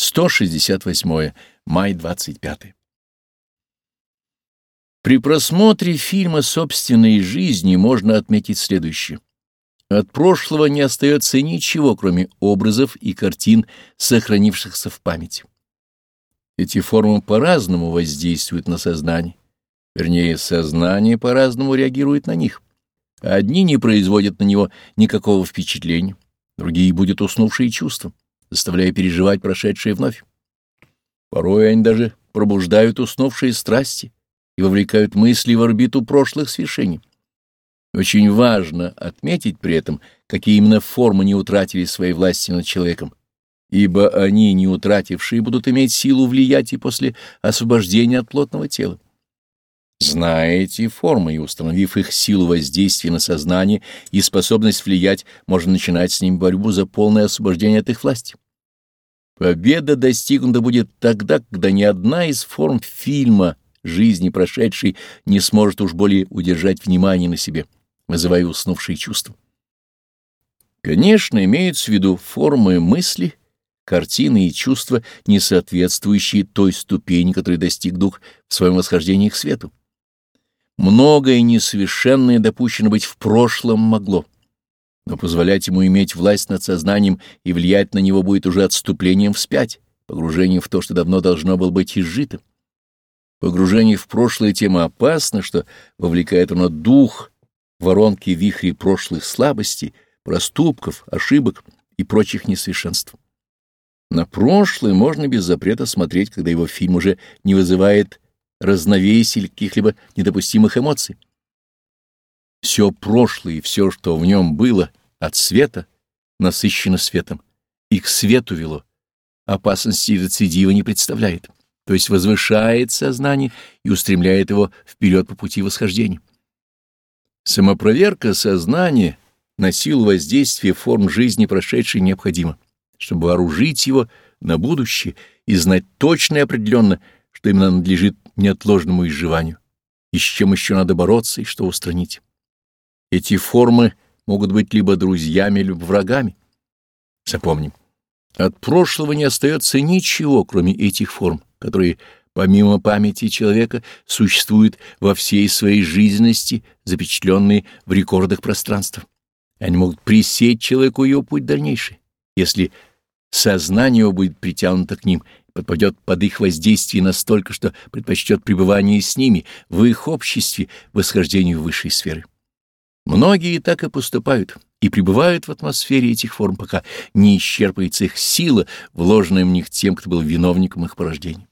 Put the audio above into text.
168. Май 25. При просмотре фильма собственной жизни можно отметить следующее. От прошлого не остается ничего, кроме образов и картин, сохранившихся в памяти. Эти формы по-разному воздействуют на сознание. Вернее, сознание по-разному реагирует на них. Одни не производят на него никакого впечатления, другие будут уснувшие чувства, заставляя переживать прошедшее вновь. Порой они даже пробуждают уснувшие страсти и вовлекают мысли в орбиту прошлых свершений. Очень важно отметить при этом, какие именно формы не утратили своей власти над человеком, ибо они, не утратившие, будут иметь силу влиять и после освобождения от плотного тела. Зная эти формы и установив их силу воздействия на сознание и способность влиять, можно начинать с ним борьбу за полное освобождение от их власти. Победа достигнута будет тогда, когда ни одна из форм фильма жизни прошедшей не сможет уж более удержать внимание на себе, вызывая уснувшие чувства. Конечно, имеются в виду формы мысли, картины и чувства, не соответствующие той ступени, которой достиг дух в своем восхождении к свету. Многое несовершенное допущено быть в прошлом могло, но позволять ему иметь власть над сознанием и влиять на него будет уже отступлением вспять, погружением в то, что давно должно было быть изжито. Погружение в прошлое тема опасно, что вовлекает оно дух, воронки вихри прошлых слабостей, проступков, ошибок и прочих несовершенств. На прошлое можно без запрета смотреть, когда его фильм уже не вызывает разновесий или каких-либо недопустимых эмоций. Все прошлое и все, что в нем было, от света, насыщено светом, и к свету вело. Опасности рецидива не представляет то есть возвышает сознание и устремляет его вперед по пути восхождения. Самопроверка сознания на силу воздействия форм жизни прошедшей необходима, чтобы вооружить его на будущее и знать точно и определенно, что именно надлежит неотложному изживанию, и с чем еще надо бороться и что устранить. Эти формы могут быть либо друзьями, либо врагами. Запомним, от прошлого не остается ничего, кроме этих форм которые помимо памяти человека существуют во всей своей жизненности, запечатленные в рекордах пространства. Они могут пресечь человеку его путь дальнейший, если сознание его будет притянуто к ним подпадет под их воздействие настолько, что предпочтет пребывание с ними в их обществе восхождению в высшей сферы. Многие так и поступают и пребывают в атмосфере этих форм, пока не исчерпается их сила, вложенная в них тем, кто был виновником их порождения.